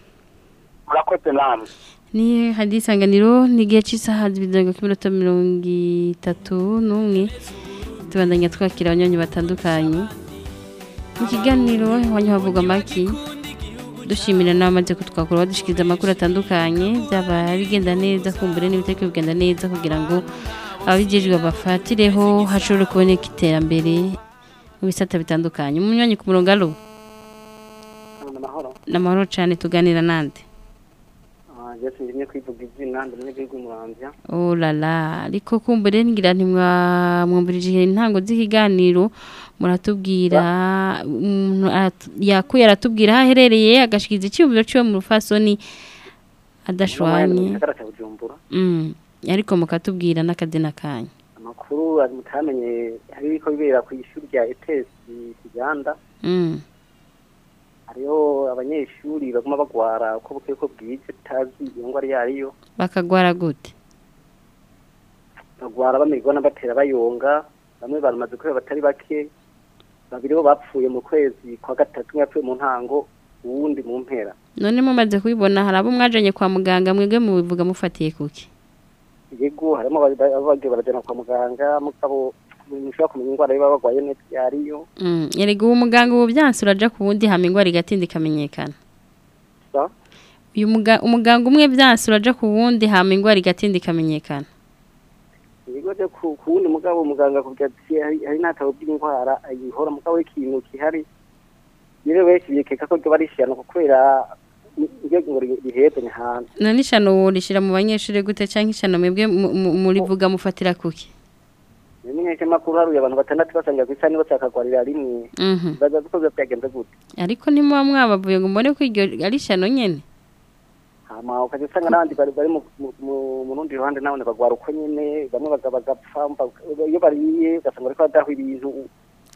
Murakoze namwe Ni hadisanganiro ni gihe cy'isaha zibidanga ku minota mirongo itatu n'umwe tubandanya twakira abanywanyi batandukanye. Mu kiganiro iwanyu havugwa amaki dushimira n'abamaze kutwakura badushikiriza amakuru atandukanye byaba bigenda neza kumbure n'ibiteko bigenda neza kugira ngo ababijejwe bafatireho hashobore kuboneka iterambere mu bisata bitandukanye. Umunywanyi ku murongo alo. Amahoro. N'amahoro cyane tuganira nande jesi ndimye kwivuga izina umuramvya Oh la la. Ariko kumbure ngira ntimwamwumvirije intango z'ikiganiro muratubwira umuntu yakuye aratubwira aho aherereye agashikiza icyumviro cyo mu rufasoni adashwanye Mm, ariko mukatubwira n'akazina kanyu. Amakuru ari mutamenye hari ibiko bibera ku ishuri rya etesi kiganda. Mm, hariho abanyeshuri baguma bagwara uko bukeye ko bwije tutazi iyo ngwara iyo ariyo bakagwara gute? Bagwara bamerwa n'abatera bayonga bamwe baramaze kubera batari bake babiri bo bapfuye mu kwezi kwa gatatu umwe yapfuye mu ntango uwundi mu mpera. None mumaze kubibona hari abo mwajanye kwa muganga mwebwe mubivuga mufatiye kuki? Yego harimo abagiye barajana kwa muganga mugabo ntushobora kumenya indwara baba bagwaye neza iyo ariyo. Mm, erega uwo muganga ubu byansi uraja ku wundi hama ingwara igatinda ikamenyekana. Uyu muga- umuganga umwe byansi uraja ku wundi hama ingwara igatinda ikamenyekana. Ibigo byo ku wundi mugabo muganga akubwira ati hari n'atabo by'indwara ayihora mugabo w'ikintu gihari rero benshi bikeka ko ryo barishirana kubera iryo ngo none ishano worishira mu banyeshuri gute canke ishano mwebwe mu- mu- murivuga mufatira kuki? Nimenyesha makuru haruye abantu batandatu basanga ku isani bose bakagwarira rimwe. Mhm. baza ko biba byagenze gute? Ariko nimuba mwabavuye ngo mbone ko iryo ari ishano nyene. Hama ukajya usanga n'abandi bari bari mu- rundi ruhande nabone bagwara uko nyene bamwe baga- bagapfa iyo bariye ugasanga bariko badaha ibintu.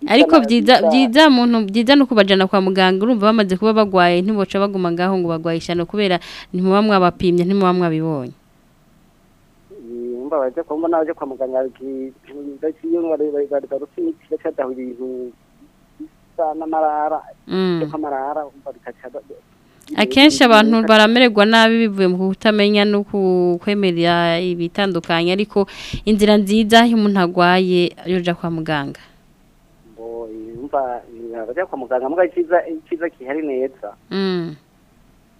Ariko byiza byiza muntu byiza no kubajana kwa muganga urumva bamaze kuba bagwaye ntiboca baguma ngaho ngo bagwaye ishano kubera ntimuba mwabapimye ntimuba mwabibonye. Mba baje kwa mbona baje kwa muganga bari barutse imiti bacadaho ibintu bisa n'amarara Mm. byo nk'amarara umva bikaca akenshi abantu baramererwa nabi bivuye mu kutamenya no kwemerera ibitandukanye ariko inzira nziza iyo umuntu agwaye yoja kwa muganga ngo umva baje kwa muganga muga icyiza icyiza kihari neza Mm.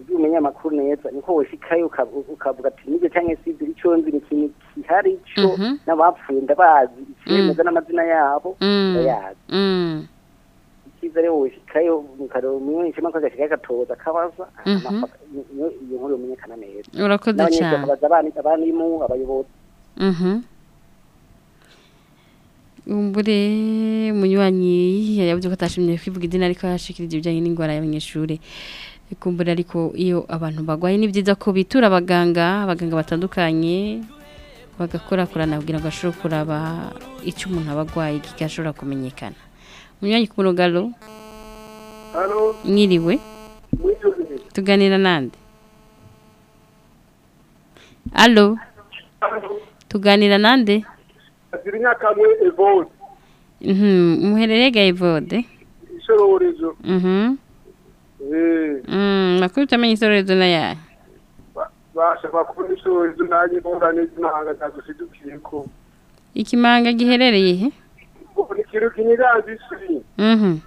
Ibyo umenya amakuru neza niko woshikayo uka- ukavuga ati ni byo cyangwa se ibyo icyo nzi ni ikintu gihari cyo Mhm. n'abapfuye ndabazi ikiremeza Mm. n'amazina yabo Mm. ndayazi Mm. icyiza rero woshikayo mukareba umwinyeshema ko agashika gatoza akabaza Mhm. iyo nkuru yomenyekana neza Urakoze cyane. abandi- abarimu abayobozi Mhm. Umbure munywanyi yavuze ko atashimye kwivuga idini ariko yashikirije ibijanye n'ingwara y'abanyeshuri. Kumbura ariko iyo abantu bagwaye ni byiza ko bitura abaganga, abaganga batandukanye bagakorakorana kugira ngo ashobore kuraba icyo umuntu aba agwaye kigashobora kumenyekana. Munywanyi ku Halo, mwiriwe? Tuganira nande. Alo, tuganira nande. Asiri nyakamwe Evode, Mhm, muherereye ga Evode. ishororezo. Mhm. Eh, Mm, makuru tamenya isororezo na yahe. basha bakubona ishororezo nanjye ngorane z'imahanga zadusidukiye ko. Ikimanga giherereye he? Ni ikintu kinyiganza. Mhm.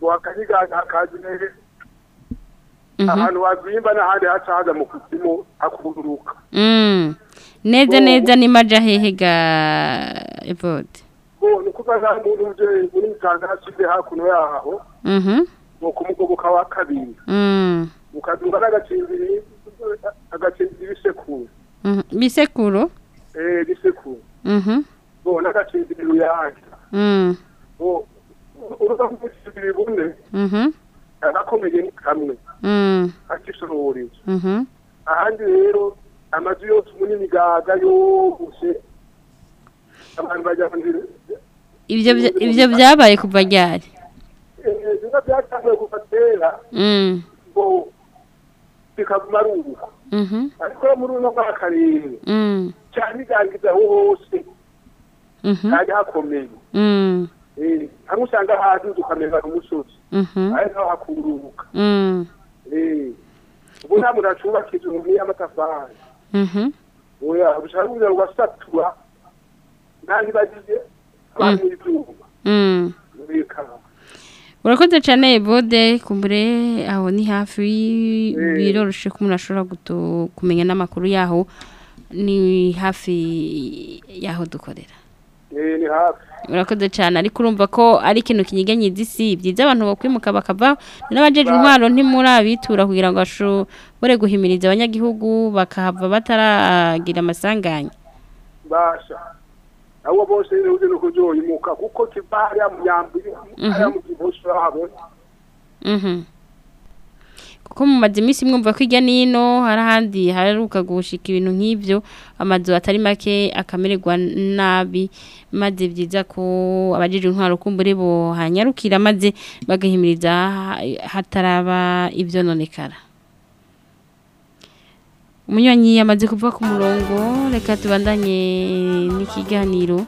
Wakanyiganza hakaza intebe. Ahantu wagwimba n'ahandi haca haza mu kuzimu hakururuka. Neza neza ni maja hehe ga Evode. ni ukuvuga nta muntu uje muri mutanga asize hakuno yaho. Ni ukumugoboka wa kabiri Mm. ukadumva n'agacimbiri agacimbiri bisekuru Mhm. Bisekuro. eh bisekuru Mhm. bo n'agacimbiri ruyange Mm. bo uruza rw'ibicimbiri bune Mhm. agakomeye ni kamwe Mm. akisororeza Mhm. ahandi rero amazu yose muri migaga yose abantu bajya mu nzira Ibyo bya- ibyo byabaye kuva ryari? Biba byatangiye kuva kera ngo bikaguma Mhm. ariko muri uno mwaka rero Mm. cyane igangiza aho hose kandi hakomeye. Mm. Eh, hamwe usanga haduze ukamenya umusozi. Mhm. ari naho hakururuka Mm. Eh, ubu nta muntu acubakije umuntu y'amatafari Mhm. oya ushaka kugira ngo asatura nanti bagize abantu reka. Urakoze cyane Bode kumbure aho ni hafi biroroshe ko umuntu ashobora kumenya n'amakuru yaho ni hafi yaho dukorera. eh ni hafi Urakoze cyane ariko urumva ko ari ikintu kinyiganyiza isi byiza abantu bakwimuka bakava n'abajeje intwaro ntimurabitura kugira ngo bashobore guhimiriza abanyagihugu bakahava bataragira amasanganya. basha abo bose uje no kujoyimuka kuko kiva hariya mu nyambi hariya mu gihosho habona Mhm. Kuko mu mazi iminsi mwumva ko ijya nino hari ahandi haruka gushika ibintu nk'ibyo amazu atari make akamererwa nabi maze byiza ko abajeje intwaro kumbure bo hanyarukira maze bagahimiriza ha- hataraba ibyo Umunywanyi yamaze kuva ku murongo. Reka tubandanye n'ikiganiro.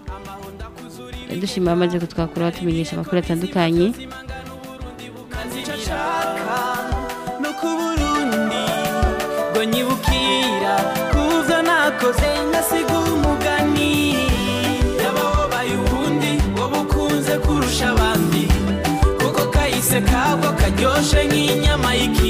Dushima amaze kutwakura batumenyesha amakuru atandukanye. Nyibukira kuvyo nakoze ngasiga umugani. Yababaye ubundi ngo bukunze kurusha abandi. Kuko kahise kabwo karyoshe nk'inyama y'ikindi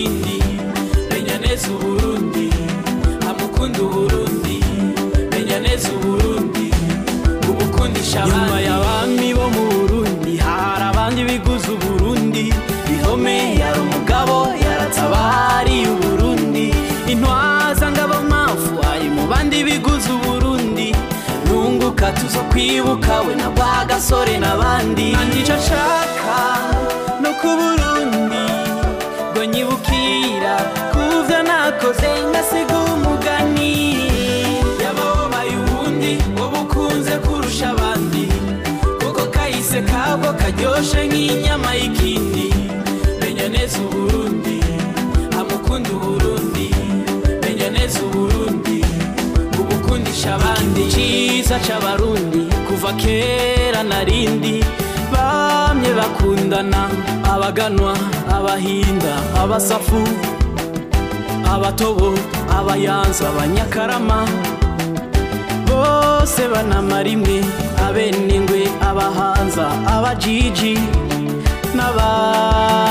nyuma y'abami bo mu burundi hari abandi biguze uburundi bihome yari umugabo yaratabariye uburundi intwaza ngabo mafu ari mu bandi biguze uburundi nunguka tuzo kwibuka we na bwa gasore n'abandi. Nanjye icyo nshaka no ku burundi ngo nyibukira kuvyo nakoze ngasiga karyoshe nk'inyama y'ikindi menya neza uburundi amukunda uburundi menya neza uburundi ubukundisha abandi. Cyiza c'abarundi kuva kera narindi bamye bakundana abaganwa abahinda abasafu abatobo abayanza abanyakarama bose banamara imwe abenengwe abahanza abajiji n'abandi.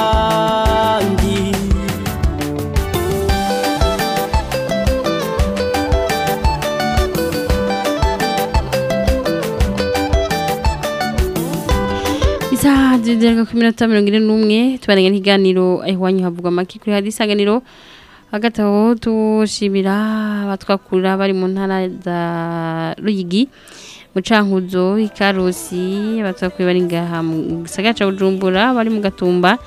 Isaha zirenga ku minota mirongo ine n'umwe tubarenge n'ikiganiro iwanyu havugwa amaki kuri hadi isanganiro. Hagati aho tushimira abatwakura bari mu ntara za Ruyigi. Mu Cankuzo ikarusi abatwakuye bari ngaha mu gisagara ca Bujumbura bari mu Gatumba.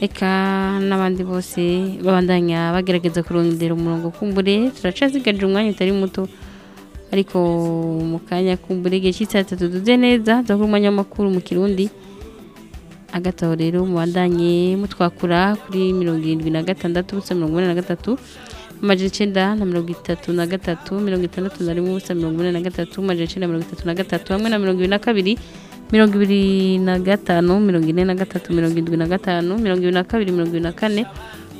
Eka n'abandi bose babandanya bagerageza kurondera umurongo kumbure turacazigaje umwanya utari muto. Ariko mu kanya kumbure igihe cy'itatu tuduze neza dukora umwanya w'amakuru mu kirundi. Agataho rero mubandanye mutwakura kuri mirongo irindwi na gatandatu mirongo ine na gatatu. Amajana icenda na mirongo itatu na gatatu mirongo itandatu na rimwe ubusa mirongo ine na gatatu amajana icenda na mirongo itatu na gatatu hamwe na mirongo ibiri na kabiri mirongo ibiri na gatanu mirongo ine na gatatu mirongo indwi na gatanu mirongo ibiri na kabiri mirongo ibiri na kane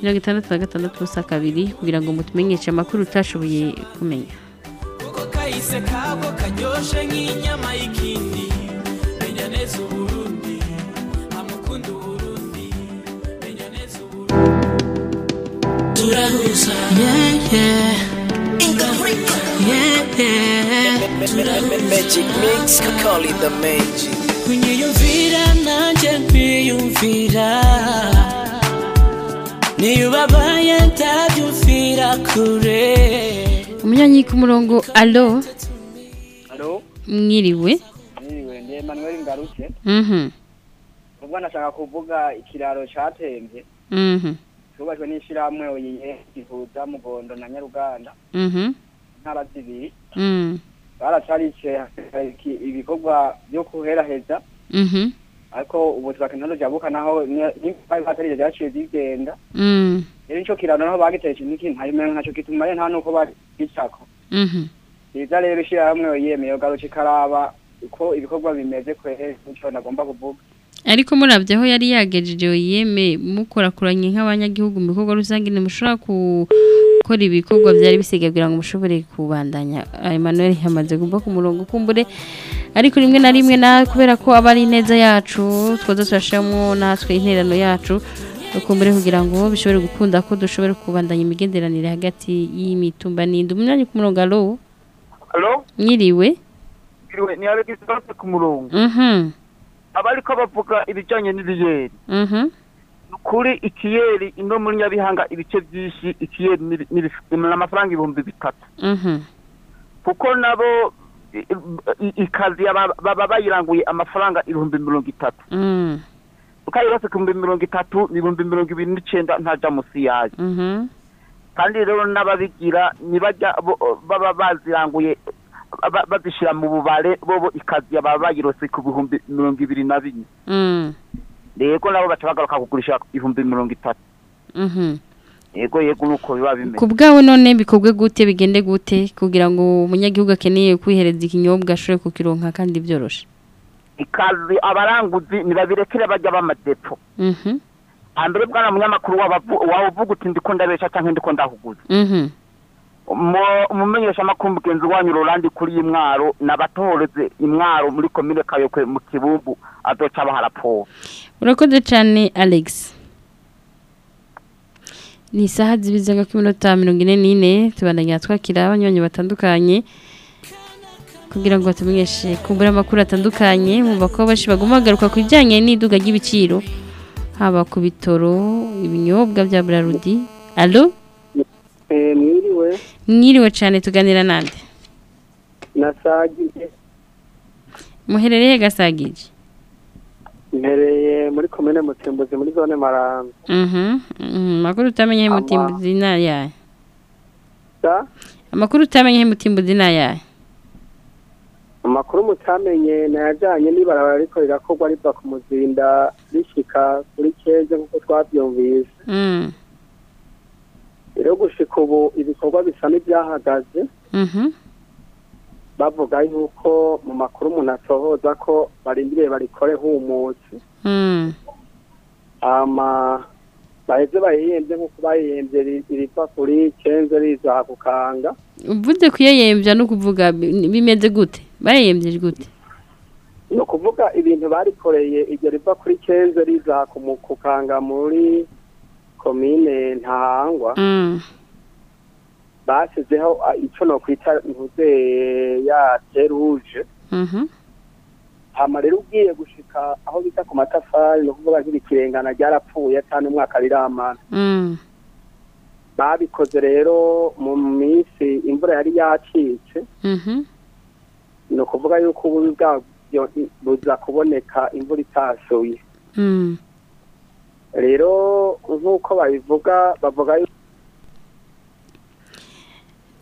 mirongo itandatu na gatandatu ubusa kabiri kugira ngo mutumenyeshe amakuru utashoboye kumenya. Kuko kahise kabwo karyoshe nk'inyama y'ikindi. Menya neza uburundi turahuza yeah, yeah. Magic mix, call it the magic. kunyiyumvira nanjye nkwiyumvira niyo ubabaye ndabyumvira kure. Umunyanyi ku murongo alo? Halo, mwiriwe ni we ndi Emmanuel Ngaruke. mhm. Ubwo nashaka kuvuga ikiraro catemvye mhm. Cyubatswe n'ishirahamwe oyiye gihuza Mugondo na Nyaruganda. Mhm ntara zibiri. Mhm baracarice ibikorwa byo kuheraheza. Mhm ariko ubu turakenera jabuka naho nimba batarije byaciye zigenda mhm rero ico kiraro naho bagiteje niki ntayimenye ntaco gituma rero nta nuko bagicako mhm Iza rero ishirahamwe yemeye garuka ikaraba uko ibikorwa bimeze kwehe nico nagomba kuvuga. Ariko murabye aho yari yagejeje yeme mukorakuranye nk'abanyagihugu mu bikorwa rusange ntimushobora gukora ibikorwa byari bisigaye kugira ngo mushobore kubandanya. Emmanuel yamaze kuva ku murongo kumbure ariko rimwe na rimwe na kubera ko aba ari neza yacu twoza turashiramo natwe interano yacu kumbure kugira ngo bishobore gukunda ko dushobore kubandanya imigenderanire hagati y'imitumba n'indi. Umwanya ku murongo alo Halo? mwiriwe Iriwe ni Alex Sose ku murongo. Abariko bavuga ibijanye n'ibiyeri. mhm Kuri ikiyeri ino muri Nyabihanga ibice byinshi ikiyeri ni- amafaranga ibihumbi bitatu. mhm Kuko nabo ikazi baba bayiranguye amafaranga ibihumbi mirongo itatu. mhm Ukayirose ku bihumbi mirongo itatu ni ibihumbi mirongo ibiri n'icenda ntaja musi yayo. mhm kandi rero n'ababigira ntibajya baba baziranguye ba- bazishyira mu bubare bobo ikazi baba bayirose ku bihumbi mirongo ibiri na bine. Mhm yego nabo baca bagaruka kugurisha ibihumbi mirongo itatu. Mhm yego yego nuko biba bimeze. Ku bwawe none bikorwe gute bigende gute kugira ngo umunyagihugu akeneye kwihereza ikinyobwa ashobore kukironka kandi byoroshe ikazi abaranguzi nibabirekere bajya bamadepo. Mhm hambere bwana munyamakuru wavuga uti ndiko ndabesha canke ndiko ndahuguza. Mu- umumenyesha amakuru mugenzi wanyu Rolandi kuri iyi mwaro nabatoreze imwaro muri komine Kayokwe mu kibumbu. Azoca abaha raporo urakoze cyane alex. Ni isaha zibizenga ku minota mirongo ine n'ine tubandanya twakira abanywanyi batandukanye kugira ngo batumenyeshe kumbura amakuru atandukanye mwumva ko benshi baguma bagaruka ku bijyanye n'iduga ry'ibiciro haba ku bitoro ibinyobwa bya burarudi alo mwiriwe mwiriwe cyane tuganira nande? Nasagiye muherereye gasagije mpereye muri komine mutimbuzi muri zone maramba mhm mhm, amakuru utamenye mutimbuzi ni ayahe amakuru utamenye mutimbuzi ni ayahe amakuru mutamenye nayajanye n'ibarabara ariko rirakorwa riva ku muzinda rishika kuri keze nk'uko twavyumvise Mm. Rero gushika ubu ibikorwa bisa n'ibyahagaze Mhm. bavuga yuko mu makuru umuntu atohoza ko barindiriye barikore humutse. Mm. ama baheze bayihembye nk'uko bayihembye ri- riva kuri kenze riza kukanga uvuze kuyeyembya no kuvuga bi- bimeze gute? Bayeyembye gute? Ni ukuvuga ibintu barikoreye iryo riva kuri kenze riza kukanga muri komine ntahangwa Mm. basizeho ah, ico nokwita ntuze ya teruje Mhm. hama rero ugiye gushika aho bita ku matafari ni ukuvuga nk'ibikirengana ryarapfuye ata n'umwaka riramana Mm. babikoze rero mu minsi imvura yari yacitse Mhm. ni ukuvuga yuko bwabyo buza kuboneka imvura itasuye Mm. Rero nk'uko babivuga bavuga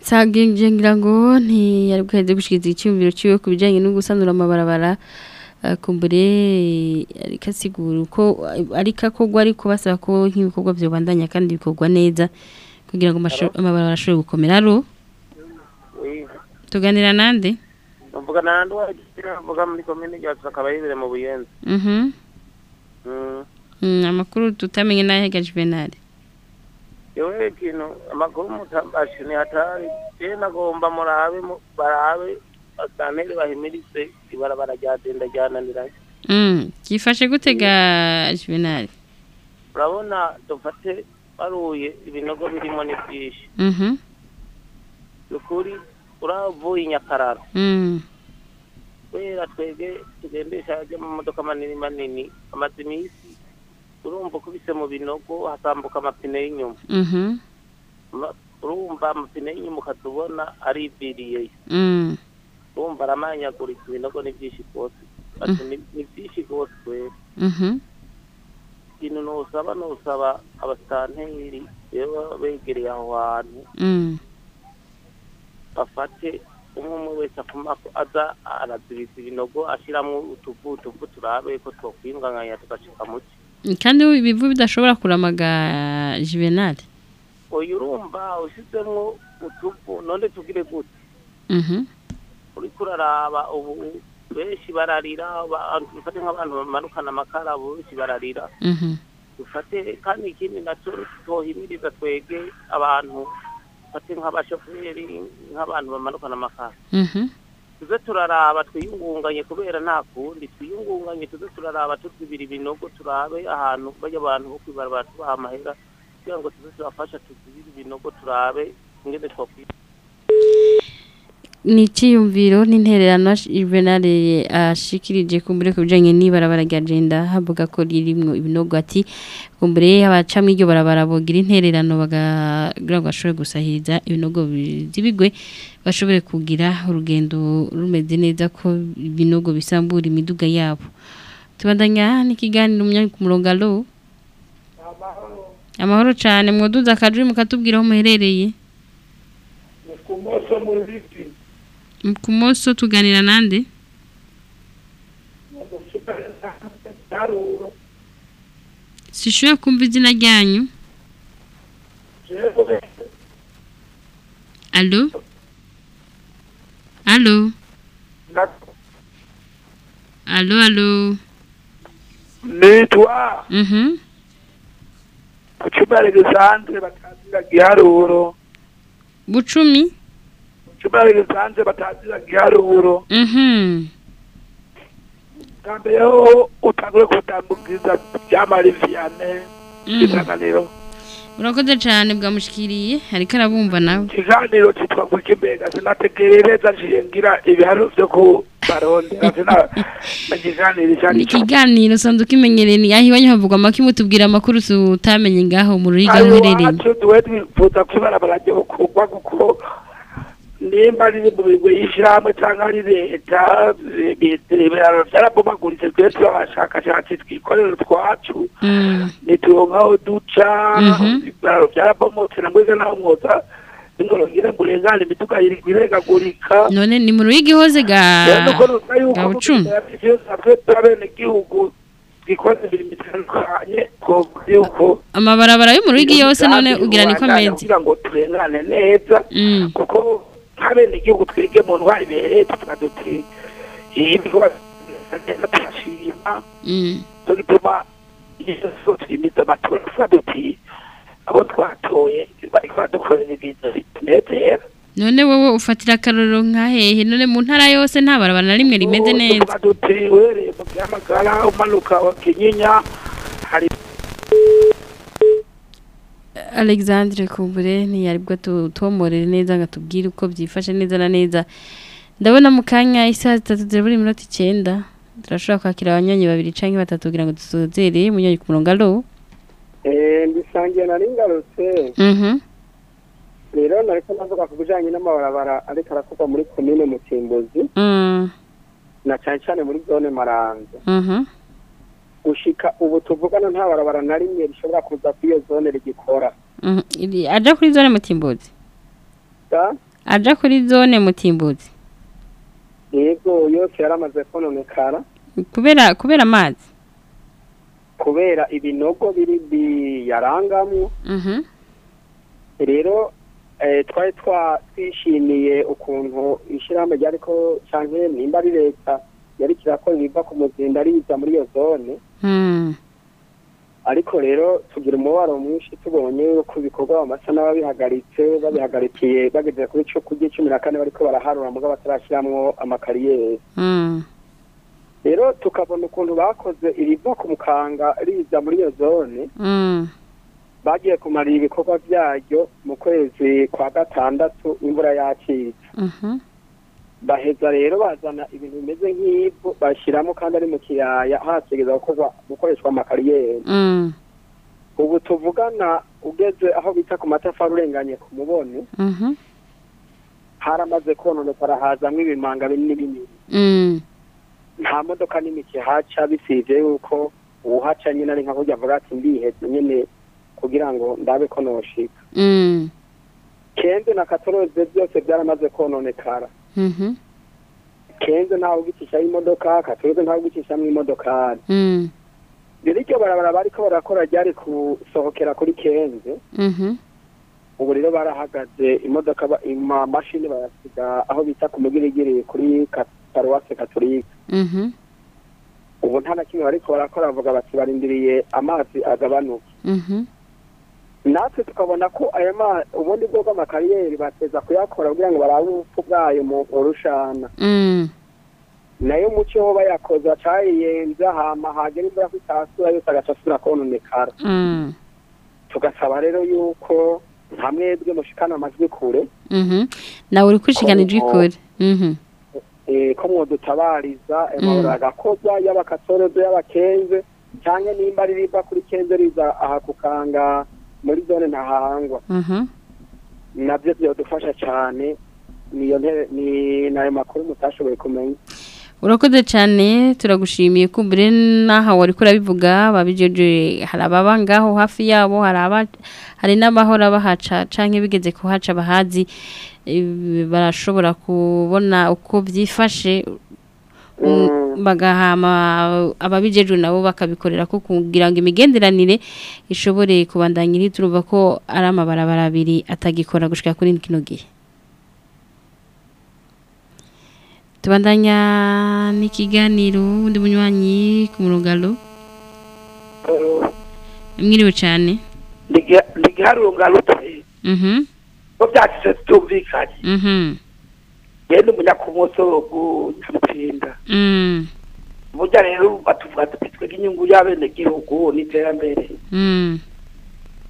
Saginje ngira ngo ntiyari bwaheze gushikiza icyumviro ciwe ku bijanye no gusanura amabarabara eh, kumbure ariko asigura uko ariko akogwa ariko basaba ko nk'ibikorwa vyobandanya kandi bikorwa neza kugira ngo amabarabara ashobore gukomera. Aro tuganira nande? Mvugana na ndwagira mvuga muri komine ryacu akaba yibere mu buyenzi. Mhm. Mm, amakuru tutamenye nahe Juvenal yewe ikintu amakuru mutambashe ni hatari. Je nagomba murabe mu- barabe basantere bahimirize ibarabara ryagenda ryananiranye mm gifashe gutega Juvenal urabona dufate baruye ibinogo birimo ni byinshi. Mhm ni ukuri uravuye nyakararo. Mm. kubera twebwe tugendesha ajya mu modoka manini manini amaze iminsi urumva ukubise mu binogo hatambuka amapine y'inyuma Mhm. Ma- urumva amapine y'inyuma ukatubona aribiriye Mm. urumva aramanyagurika ibinogo ni byinshi rwose Ati, ni- byinshi rwose Mhm. ikintu nusaba nusaba abasitanteri rero begereye aho hantu Mm. bafate umwe umwe wese afuma ko aza arazibiza ibinogo ashyiramo utuvu utuvu turabe ko twokwinganganya tugashika muke kandi ibivu bidashobora kuramaga juvenal uyu urumva ushyizemo utuvu none tugire gute Mhm. uriko uraraba ubu benshi bararira ba- dufate nk'abantu bamanukana amakara benshi bararira Mhm. dufate kandi ikindi na cyo twohimiriza twege abantu dufate nk'abashoferi nk'abantu bamanukana amakara Mhm. Tuze turaraba twiyungunganye kubera nta kundi. Twiyungunganye tuze turaraba tuzibira ibinogo turabe ahantu bajya abantu bo kwibarabara tubaha amahera kugira ngo tuze turafasha tuzibire ibinogo turabe ingene twakwiye. Ni icyiyumviro n'intererano juvenal ashikirije kumbure ku bijyanye n'ibarabara rya agenda havuga ko ririmo ibinogo ati kumbure abacamo iryo barabara bogira intererano bakagira ngo bashobore gusahiriza ibinogo bizibigwe bashobore kugira urugendo rumeze neza ko ibinogo bisambura imiduga yabo. Tubandanya n'ikiganiro umwanya ku murongo alo amahoro. Cyane mwaduza akajwi mukatubwira aho muherereye. Ku muri ku munsi tuganira nande? Sishoboye kumva izina ryanyu. Alo alo alo alo nitwa? Mhm. Ku cyuma gisanzwe batazira giharuro. Bucumi? Cyuma gisanzwe batazira giharuro mhm kambeho utangure kutambukiza byamara ivyane isanganiro urakoze cyane bwamushikiriye ariko arabumva nawe. Ikiganiro cyitwa kuki mbega sinategerereza nshingira ibihano byo kubarondera ikiganiro icyo ni ari cyo ikiganiro usanzwe ukimenyereye ni aho iwanyu havugwa amaki mutubwira amakuru utamenye ngaho mu ruriga ayo muherereye wacu duwe twifuza kwibarabara ryo kugwa kuko nimba riri mu bigwe y'ishyirahamwe cyangwa ari leta ibiraro byarabomaguritse twe turi abashakashatsi twikorera utwacu nituronkaho duca ibiraro byarabomotse na mwese naho mwoza ingorongere ngo urengane imiduga iri kwirengagurika none ni mu ruriga ihoze ga bucumi twe turabenegihugu twikoze imirimo itandukanye twovuga yuko amabarabara yo mu ruriga yose none ugira niko kugira ngo turengane neza kuko nk'abenegihugu twige mu ntwari ibereye tuvuga duti ibikorwa neza turashima cyo gituma iyo so twimiza amatora tuvuga duti abo twatoye bariko badukorera ibintu bitunezera none wowe ufatira akarorero nka hehe none mu ntara yose nta barabara na rimwe rimeze neza tuvuga duti uhereye mu byamagara umanuka wa kinyinya hari alexandre kumbure ntiyaribwo tutomorere neza ngo atubwire uko byifashe neza na neza. Ndabona mu kanya isaha zitatu zirabura iminota icyenda turashobora kwakira abanywanyi babiri cyangwa batatu kugira ngo dusozere munywanyi ku murongo alo Eh, mbisangiye nari ngarutse mhm. Rero nariko navuga ku bijanye n'amabarabara ariko arakorwa muri komine mutimbuzi. Mm. Na cane cane muri zone maranza. Mhm. Gushika ubu tuvugana nta barabara na rimwe rishobora kuza kuri iyo zone rigikora. Mhm. Aja kuri zone mutimbuzi? Aja kuri zone mutimbuzi? Yego yose yaramaze kononekara kubera kubera amazi? Kubera ibinogo biri biyarangamwo. Mhm. Rero eh, twari twa twishimiye ukuntu ishyirahamwe ryariko canke nimba ari leta yariko irakora ibiva ku muzinda riza muri iyo zone. Mm ariko rero tugira umubabaro mwinshi tubonye yuko ibikorwa bamasa n'ababihagaritse babihagarikiye bageze kuri cyo kurya cumi na kane bariko baraharura mugabo batarashiramwo amakariyeri. Mm rero tukabona ukuntu bakoze iriva ku mukanga riza muri iyo zone. Mm bagiye kumarira ibikorwa byaryo mu kwezi kwa gatandatu imvura yacitse Mhm. Baheza rero bazana ibintu bimeze nk'ivu bashyiramo kandi ari mu kiyaya hasigeza gukoreshwa amakariyeri Mm. ubu tuvugana ugeze aho bita ku matafari urenganye ku mubone Mhm. haramaze kononekara hazamwo ibimanga binini binini Mm. nta modoka nini kihaca bisivye yuko uwuhaca nyine ari nka kurya avuga ati ndiheze nyine kugira ngo ndabe ko noshika Mm. kenze na katoroze byose byaramaze kononekara Mhm. kenze ntawe ugicishaho imodoka katoroze ntawe ugicishamwo imodokari Mm. rero iryo barabara bariko barakora ryari gusohokera kuri kenze Mhm. ubu rero barahagaze imodoka amamashini bayasiga aho bita ku mugirigiri kuri paruwase katolika Mhm. ubu nta na kimwe bariko barakora bavuga bati barindiriye amazi agabanuke Mhm. Natwe tukabona ko aya ma ubundi bwo bw'amakariyeri bateza kuyakora kugira ngo barabe ubupfu bwayo mu rushana Mm. na yo muco ho bayakoze bacayiyenza hama hagera imvura ko itasura yose agaca asubira kononekara Mm. tugasaba rero yuko nka mwebwe mushikana amajwi kure Mhm. nawe uri kwishiganije kure Mhm. eh, ko mwodutabariza Mm. amabara agakozwa y'abakatorozo y'abakenze cyangwa nimba ari riva kuri kenze riza aha kukanga muri zone ntahangwa. Mhm. na byo byadufasha cyane niyo ntebe ni na yo makuru mutashoboye kumenya. Urakoze cyane turagushimiye. Kumbure n'aha wari kurabivuga babijeje hari ababa ngaho hafi yabo hari aba hari n'abahora bahaca canke bigeze kuhaca bahazi barashobora kubona uko byifashe Mm, bagahama ababijejwe nabo bakabikorera ko kugira ngo imigenderanire ishobore kubandanya iri turumva ko ari amabarabara abiri atagikora gushika kuri kino gihe. Tubandanya n'ikiganiro undi munywanyi ku murugalo. Mwiriwe cyane. Ndigiharungarutse mhm. Ko byacitse tutumvikanye mhm. Yenda umunyakumosogo nyamutsinda mm. Burya rero batuvuga tuti twebwe inyungu y'abenegihugu n'iterambere mm.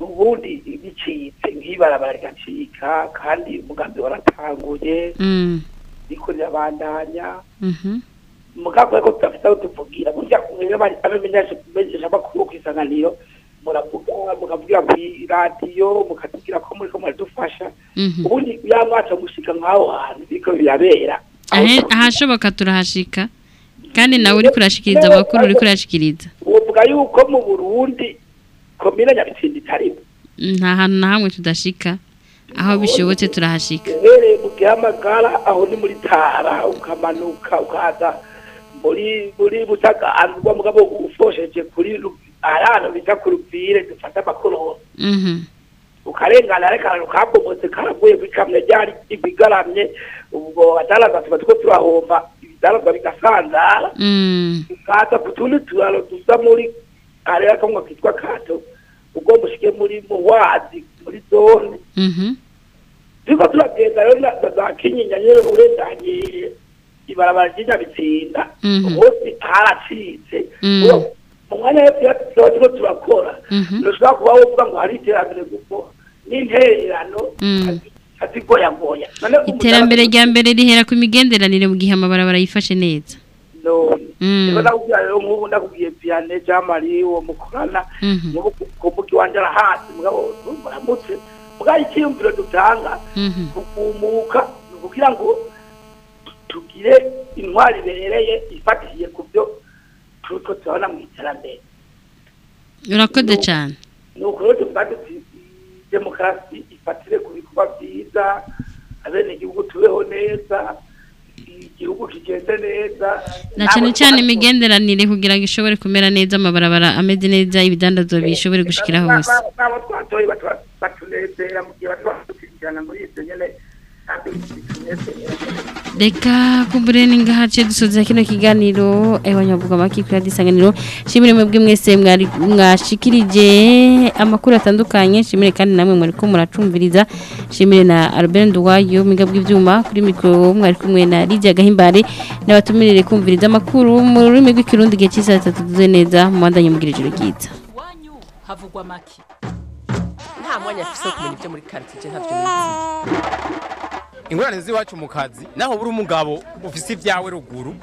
Ubundi bicitse nk'ibarabara rigacika kandi umugambi waratanguye mm. Riko rirabandanya mhm mugabo ko tudafite aho tuvugira burya mwebwe abamenyesha amakuru ku isanganiro muravuga mukavugira ku radiyo mukatubwira ko muriko muradufasha mhm. Ubundi yamwaca mushika nk'aho hantu biriko birabera. Ahashoboka turahashika. Kandi nawe uri kurashikiriza amakuru uri kurashikiriza. uvuga yuko mu burundi komine nyabitsinda itarimo nta hantu na hamwe tudashika. Aho bishobotse turahashika. Uhereye mu gihamagara aho ni muri tara ukamanuka ukaza muri muri butaganzwa mugabo ufosheje kuri Ru- ahantu bita ku rupfire dufata amakorosi mhm. Ukarengana ariko ahantu kabomotse karavuye kwikamyo ryari ibigaramye ubwo atalaza tuba two turahomba ibidarazwa bigasanzara mhm. Ku tundi turaro dusa muri kamwe kitwa kato ubwo mushike muri muwazi muri zone. Mhm. Turiko turagenda rero na za kinyinya nyene urendanye ibarabara ry'inyabitsinda Mhm. hose haracitse Uwo- mu mwanya wose iyo tuba turiko turakora Mhm. ntushobora kuba wovuga ngo hari iterambere kuko n'intererano Mm. azigoyagoya iterambere rya mbere rihera ku migenderanire mu gihe amabarabara yifashe neza. Mm. niba ndakubwira rero nk'ubu ndakubwiye Vianney Jean Marie uwo mukorana Mhm. ku mugi wanje arahazi mugabo muramutse. Mugabo icyiyumviro dutanga mhm. kugumuka ni ukugira ngo tugire intwari ibereye ifatiye ku byo turiko turabona mu iterambere urakoze cyane ni ukuri tuvuga duti demokarasi ifatire ku bikorwa byiza abenegihugu tubeho neza igihugu kigende neza na cyane cyane imigenderanire kugira ngo ishobore kumera neza amabarabara ameze neza ibidandazwa bishobore gushikira hose n'abo twatoye batunezera mu gihe batuba dukurikirana muri ibyo nyene reka kumbure ninga hace dusoza kino kiganiro abanyavuga amaki kuri adisanganiro shimire mwebwe mwese mwashikirije amakuru atandukanye shimire kandi namwe mwari ko muracumviriza shimire na Albert Nduwayo miga bw'ivyuma kuri mikro mwari kumwe na Lydia Gahimbare n'abatumirire kumviriza amakuru mu rurimi rw'ikirundi gihe cy'isaha 3 neza mu bandanye mugira ijoro ryiza. Havugwa make nta mwanya afise kumenya ibyo muri quartier ntavyo nizi ingorane z'iwacu mu kazi naho buri umugabo ufise ibyawe ruguru